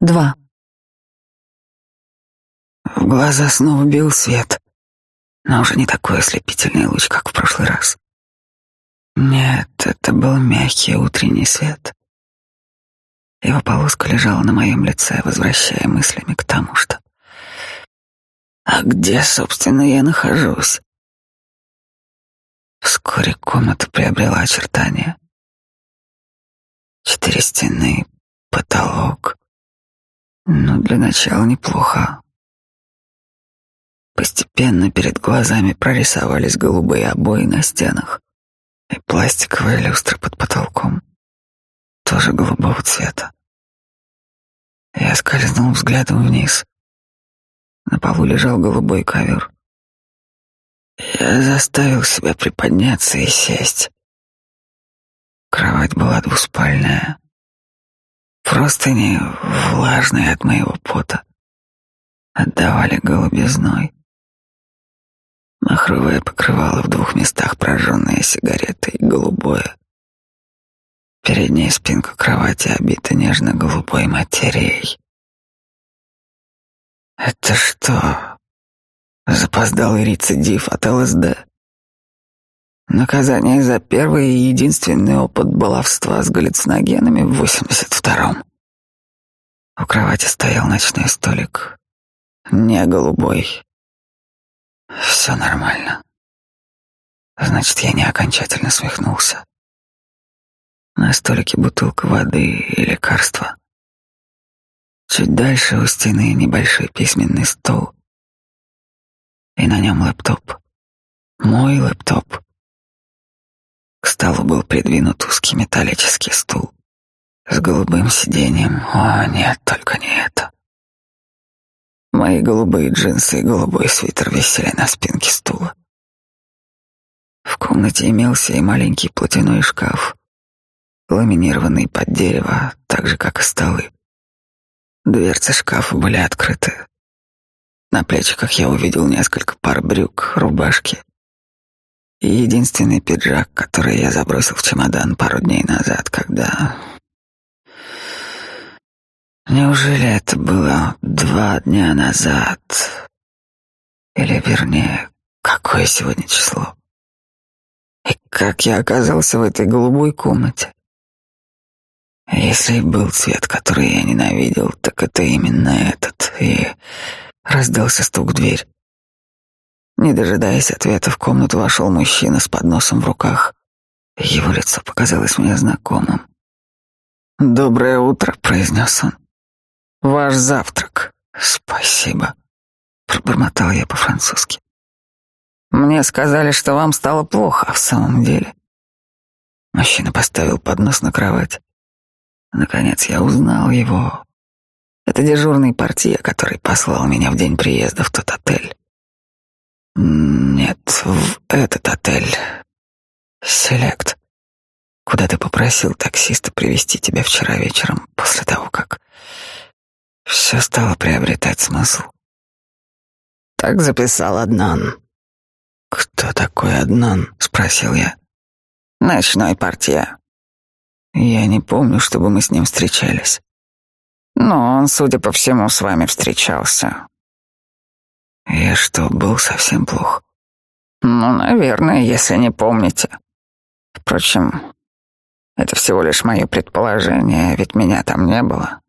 Два. В глаза снова бил свет, но уже не такой ослепительный луч, как в прошлый раз. Нет, это был мягкий утренний свет. Его полоска лежала на моем лице, возвращая мыслями к тому, что... А где, собственно, я нахожусь? Вскоре комната приобрела очертания. Четыре стены, потолок. Ну, для начала неплохо. Постепенно перед глазами прорисовались голубые обои на стенах и пластиковая люстра под потолком, тоже голубого цвета. Я скользнул взглядом вниз. На полу лежал голубой ковер. Я заставил себя приподняться и сесть. Кровать была двуспальная. Простыни, влажные от моего пота, отдавали голубизной. Махровое покрывало в двух местах прожженные сигареты и голубое. Передняя спинка кровати обита нежно-голубой материей. Это что? Запоздалый рецидив от ЛСД? Наказание за первый и единственный опыт баловства с галлюциногенами в 82-м. У кровати стоял ночной столик. Не голубой. Все нормально. Значит, я не окончательно свихнулся. На столике бутылка воды и лекарства. Чуть дальше у стены небольшой письменный стол. И на нем лэптоп. Мой лэптоп. К столу был придвинут узкий металлический стул с голубым сиденьем. О, нет, только не это. Мои голубые джинсы и голубой свитер висели на спинке стула. В комнате имелся и маленький платяной шкаф, ламинированный под дерево, так же, как и столы. Дверцы шкафа были открыты. На плечиках я увидел несколько пар брюк, рубашки единственный пиджак, который я забросил в чемодан пару дней назад, когда... Неужели это было два дня назад? Или, вернее, какое сегодня число? И как я оказался в этой голубой комнате? Если был цвет, который я ненавидел, так это именно этот. И раздался стук в дверь. Не дожидаясь ответа, в комнату вошел мужчина с подносом в руках. Его лицо показалось мне знакомым. «Доброе утро», — произнес он. «Ваш завтрак». «Спасибо», — пробормотал я по-французски. «Мне сказали, что вам стало плохо, а в самом деле». Мужчина поставил поднос на кровать. Наконец я узнал его. Это дежурный портье, который послал меня в день приезда в тот отель. Нет, в этот отель. Селект. Куда ты попросил таксиста привести тебя вчера вечером, после того, как все стало приобретать смысл. Так записал Аднан. Кто такой Аднан? спросил я. Ночной партия. Я не помню, чтобы мы с ним встречались. Но он, судя по всему, с вами встречался. Я что, был совсем плох? Ну, наверное, если не помните. Впрочем, это всего лишь мое предположение, ведь меня там не было.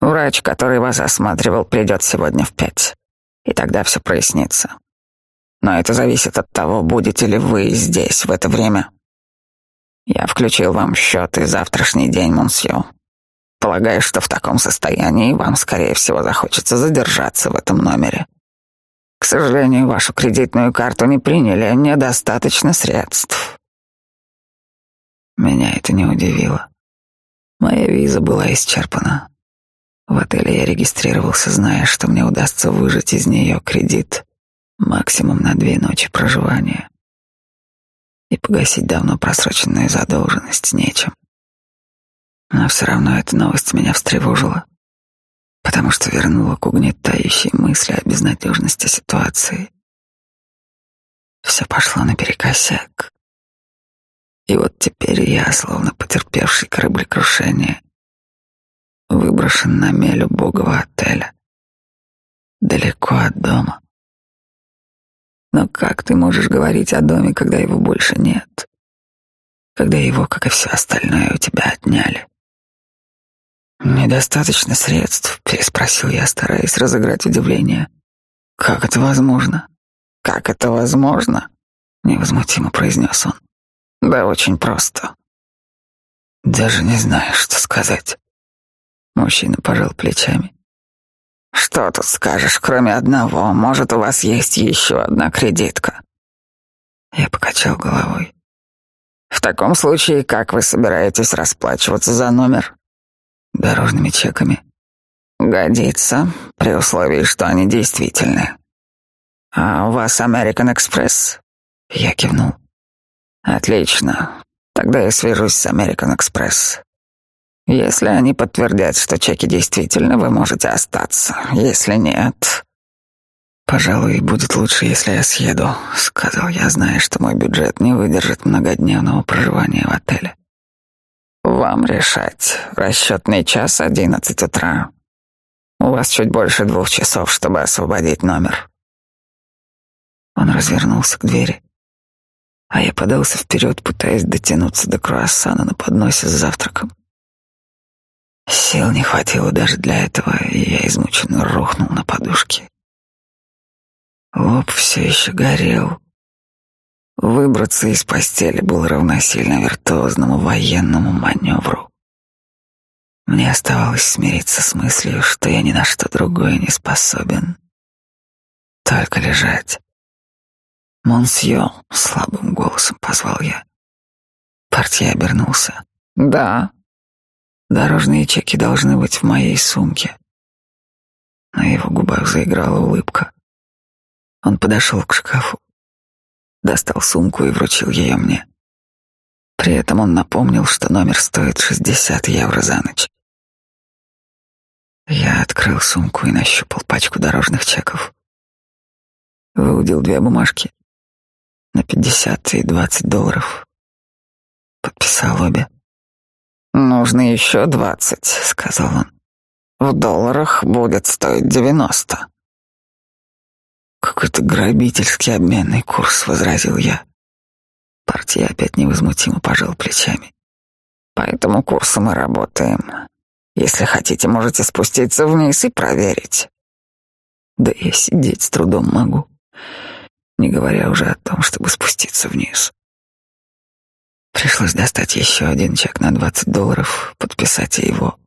Врач, который вас осматривал, придет сегодня в пять, и тогда все прояснится. Но это зависит от того, будете ли вы здесь в это время. Я включил вам счет и завтрашний день, Монсье. Полагаю, что в таком состоянии вам, скорее всего, захочется задержаться в этом номере. К сожалению, вашу кредитную карту не приняли, недостаточно средств. Меня это не удивило. Моя виза была исчерпана. В отеле я регистрировался, зная, что мне удастся выжать из нее кредит максимум на две ночи проживания. И погасить давно просроченную задолженность нечем. Но все равно эта новость меня встревожила, потому что вернула к угнетающей мысли о безнадежности ситуации. Все пошло наперекосяк. И вот теперь я, словно потерпевший кораблекрушение, выброшен на мель убогого отеля. Далеко от дома. Но как ты можешь говорить о доме, когда его больше нет? Когда его, как и все остальное, у тебя отняли? «Недостаточно средств?» — переспросил я, стараясь разыграть удивление. «Как это возможно?» «Как это возможно?» — невозмутимо произнес он. «Да очень просто. Даже не знаю, что сказать». Мужчина пожал плечами. «Что тут скажешь, кроме одного? Может, у вас есть еще одна кредитка?» Я покачал головой. «В таком случае, как вы собираетесь расплачиваться за номер?» Дорожными чеками. Годится, при условии, что они действительны. А у вас American Express? Я кивнул. Отлично. Тогда я свяжусь с American Express. Если они подтвердят, что чеки действительны, вы можете остаться. Если нет... Пожалуй, будет лучше, если я съеду, сказал я, зная, что мой бюджет не выдержит многодневного проживания в отеле. Вам решать. Расчетный час одиннадцать утра. У вас чуть больше двух часов, чтобы освободить номер. Он развернулся к двери, а я подался вперед, пытаясь дотянуться до круассана на подносе с завтраком. Сил не хватило даже для этого, и я измученно рухнул на подушке. Лоб все еще горел, Выбраться из постели было равносильно виртуозному военному маневру. Мне оставалось смириться с мыслью, что я ни на что другое не способен. Только лежать. «Монсье», — слабым голосом позвал я. Портье обернулся. «Да». «Дорожные чеки должны быть в моей сумке». На его губах заиграла улыбка. Он подошел к шкафу достал сумку и вручил ее мне. При этом он напомнил, что номер стоит 60 евро за ночь. Я открыл сумку и нащупал пачку дорожных чеков. Выудил две бумажки на 50 и 20 долларов. Подписал обе. «Нужно еще двадцать», — сказал он. «В долларах будет стоить девяносто». Какой-то грабительский обменный курс, возразил я. Партия опять невозмутимо пожал плечами. По этому курсу мы работаем. Если хотите, можете спуститься вниз и проверить. Да я сидеть с трудом могу, не говоря уже о том, чтобы спуститься вниз. Пришлось достать еще один чек на двадцать долларов, подписать его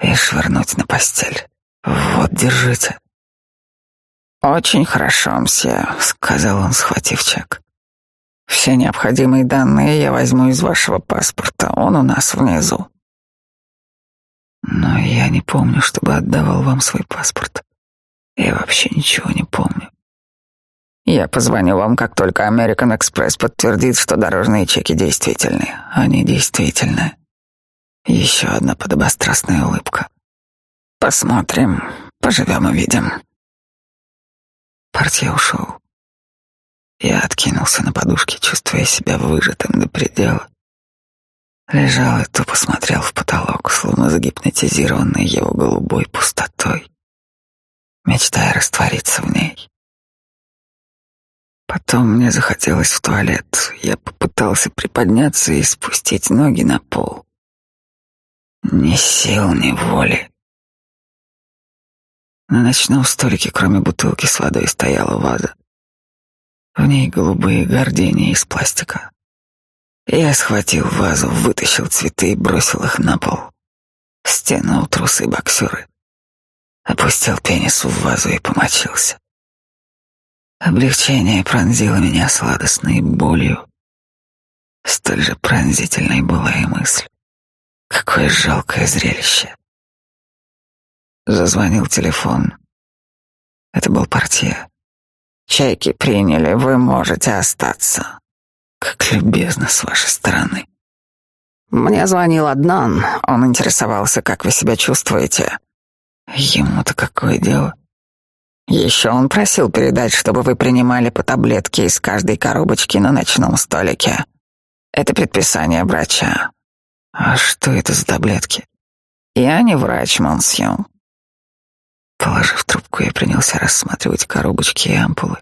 и швырнуть на постель. Вот, держите. «Очень хорошо, мсье», — сказал он, схватив чек. «Все необходимые данные я возьму из вашего паспорта, он у нас внизу». «Но я не помню, чтобы отдавал вам свой паспорт. Я вообще ничего не помню». «Я позвоню вам, как только American Express подтвердит, что дорожные чеки действительны. Они действительны». Еще одна подобострастная улыбка. «Посмотрим, поживем и видим». Портье ушел. Я откинулся на подушке, чувствуя себя выжатым до предела. Лежал и тупо смотрел в потолок, словно загипнотизированный его голубой пустотой, мечтая раствориться в ней. Потом мне захотелось в туалет. Я попытался приподняться и спустить ноги на пол. Ни сил, ни воли. На ночном столике, кроме бутылки с водой, стояла ваза. В ней голубые гордения из пластика. Я схватил вазу, вытащил цветы и бросил их на пол. Стянул трусы боксеры. Опустил пенис в вазу и помочился. Облегчение пронзило меня сладостной болью. Столь же пронзительной была и мысль. Какое жалкое зрелище. Зазвонил телефон. Это был портье. «Чайки приняли, вы можете остаться». Как любезно с вашей стороны. Мне звонил Аднан. Он интересовался, как вы себя чувствуете. Ему-то какое дело? Еще он просил передать, чтобы вы принимали по таблетке из каждой коробочки на ночном столике. Это предписание врача. А что это за таблетки? Я не врач, монсьон. Положив трубку, я принялся рассматривать коробочки и ампулы,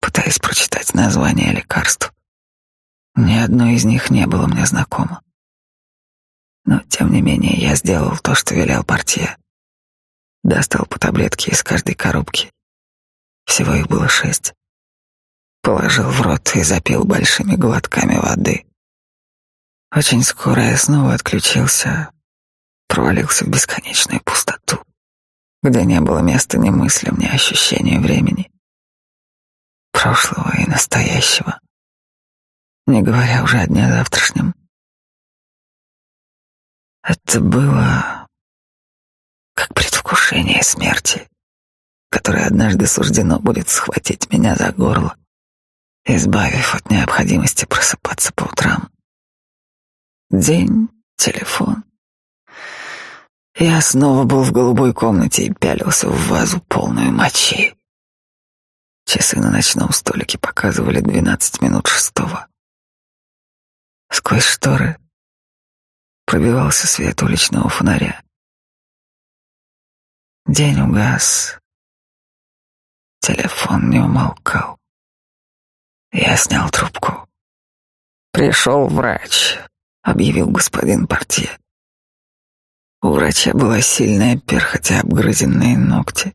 пытаясь прочитать название лекарств. Ни одно из них не было мне знакомо. Но, тем не менее, я сделал то, что велел портье. Достал по таблетке из каждой коробки. Всего их было шесть. Положил в рот и запил большими глотками воды. Очень скоро я снова отключился, провалился в бесконечную пустоту, где не было места ни мыслям, ни ощущения времени, прошлого и настоящего, не говоря уже о дне завтрашнем. Это было как предвкушение смерти, которое однажды суждено будет схватить меня за горло, избавив от необходимости просыпаться по утрам. День, телефон. Я снова был в голубой комнате и пялился в вазу полную мочи. Часы на ночном столике показывали двенадцать минут шестого. Сквозь шторы пробивался свет уличного фонаря. День угас. Телефон не умолкал. Я снял трубку. Пришел врач, объявил господин портье. У врача была сильная перхоть и обгрызенные ногти.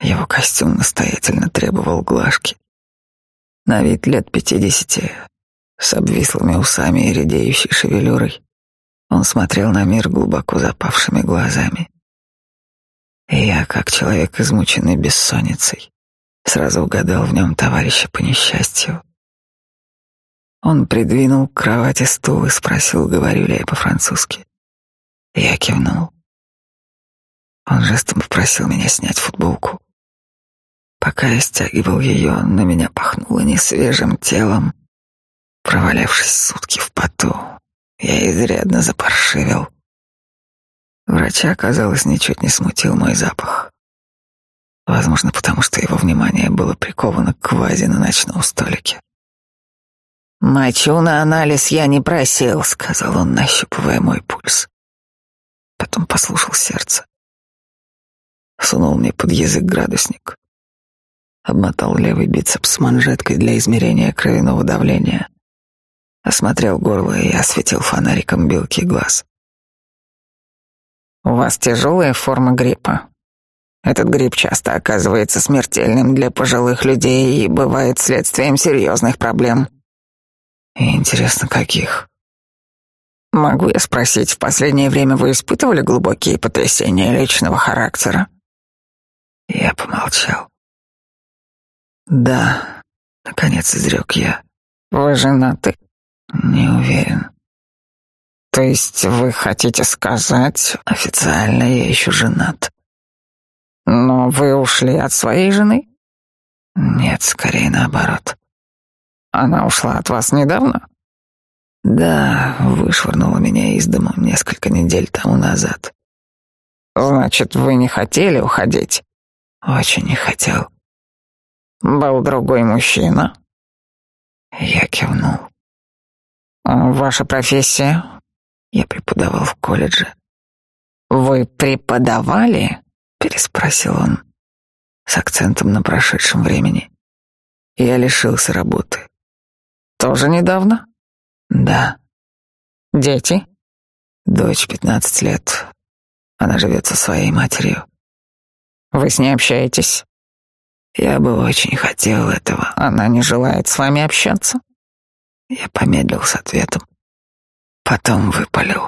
Его костюм настоятельно требовал глажки. На вид лет пятидесяти, с обвислыми усами и редеющей шевелюрой. Он смотрел на мир глубоко запавшими глазами. И я, как человек, измученный бессонницей, сразу угадал в нем товарища по несчастью. Он придвинул к кровати стул и спросил, говорю ли я по-французски. Я кивнул. Он жестом попросил меня снять футболку. Пока я стягивал ее, на меня пахнуло несвежим телом. Провалявшись сутки в поту, я изрядно запаршивил. Врача, казалось, ничуть не смутил мой запах. Возможно, потому что его внимание было приковано к вазе на ночном столике. «Мочу на анализ я не просил», — сказал он, нащупывая мой пульс. Потом послушал сердце. Сунул мне под язык градусник. Обмотал левый бицепс манжеткой для измерения кровяного давления осмотрел горло и осветил фонариком белки глаз. «У вас тяжелая форма гриппа. Этот грипп часто оказывается смертельным для пожилых людей и бывает следствием серьезных проблем». «Интересно, каких?» «Могу я спросить, в последнее время вы испытывали глубокие потрясения личного характера?» Я помолчал. «Да», — наконец изрек я. «Вы женаты?» Не уверен. То есть вы хотите сказать, официально я еще женат? Но вы ушли от своей жены? Нет, скорее наоборот. Она ушла от вас недавно? Да, вышвырнула меня из дома несколько недель тому назад. Значит, вы не хотели уходить? Очень не хотел. Был другой мужчина? Я кивнул. «Ваша профессия?» «Я преподавал в колледже». «Вы преподавали?» — переспросил он с акцентом на прошедшем времени. «Я лишился работы». «Тоже недавно?» «Да». «Дети?» «Дочь пятнадцать лет. Она живет со своей матерью». «Вы с ней общаетесь?» «Я бы очень хотел этого. Она не желает с вами общаться?» Я помедлил с ответом. Потом выпалил.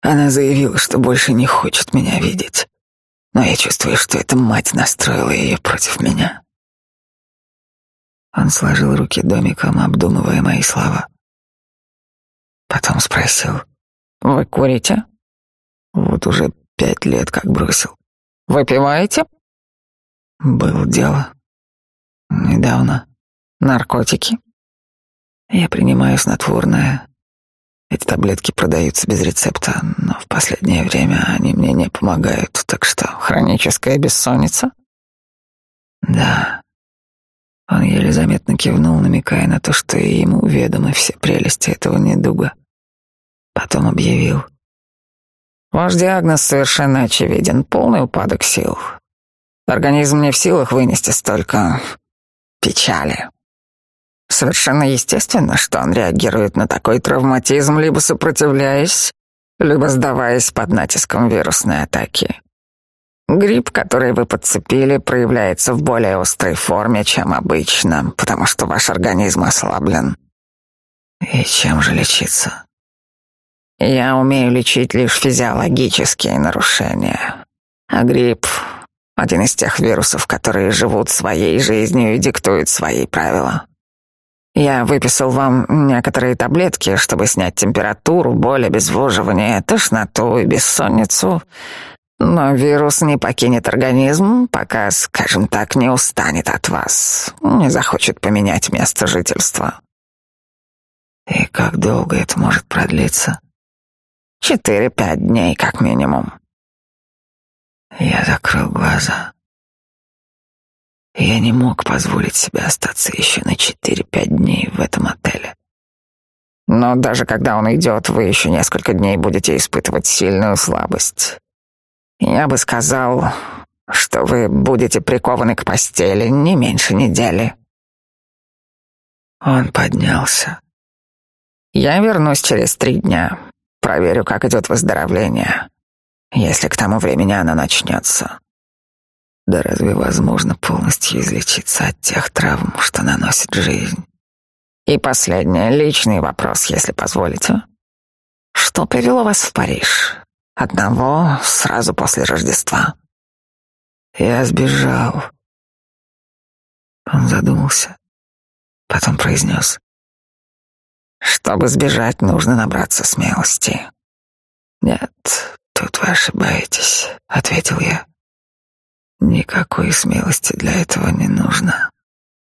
Она заявила, что больше не хочет меня видеть. Но я чувствую, что эта мать настроила ее против меня. Он сложил руки домиком, обдумывая мои слова. Спросил. «Вы курите?» Вот уже пять лет как бросил. «Выпиваете?» Было дело. Недавно. Наркотики? Я принимаю снотворное. Эти таблетки продаются без рецепта, но в последнее время они мне не помогают, так что хроническая бессонница? Да. Он еле заметно кивнул, намекая на то, что и ему ведомы все прелести этого недуга. Потом объявил. Ваш диагноз совершенно очевиден. Полный упадок сил. Организм не в силах вынести столько печали. Совершенно естественно, что он реагирует на такой травматизм, либо сопротивляясь, либо сдаваясь под натиском вирусной атаки. Грипп, который вы подцепили, проявляется в более острой форме, чем обычно, потому что ваш организм ослаблен. И чем же лечиться? Я умею лечить лишь физиологические нарушения. А грипп — один из тех вирусов, которые живут своей жизнью и диктуют свои правила. Я выписал вам некоторые таблетки, чтобы снять температуру, боль, обезвоживание, тошноту и бессонницу. Но вирус не покинет организм, пока, скажем так, не устанет от вас, не захочет поменять место жительства. И как долго это может продлиться? Четыре-пять дней, как минимум. Я закрыл глаза. Я не мог позволить себе остаться еще на четыре-пять дней в этом отеле. Но даже когда он идет, вы еще несколько дней будете испытывать сильную слабость. Я бы сказал, что вы будете прикованы к постели не меньше недели. Он поднялся. Я вернусь через три дня. Проверю, как идет выздоровление, если к тому времени оно начнется. Да разве возможно полностью излечиться от тех травм, что наносит жизнь? И последний, личный вопрос, если позволите. Что привело вас в Париж? Одного сразу после Рождества. Я сбежал. Он задумался, потом произнес. Чтобы сбежать, нужно набраться смелости. Нет, тут вы ошибаетесь, ответил я. Никакой смелости для этого не нужно.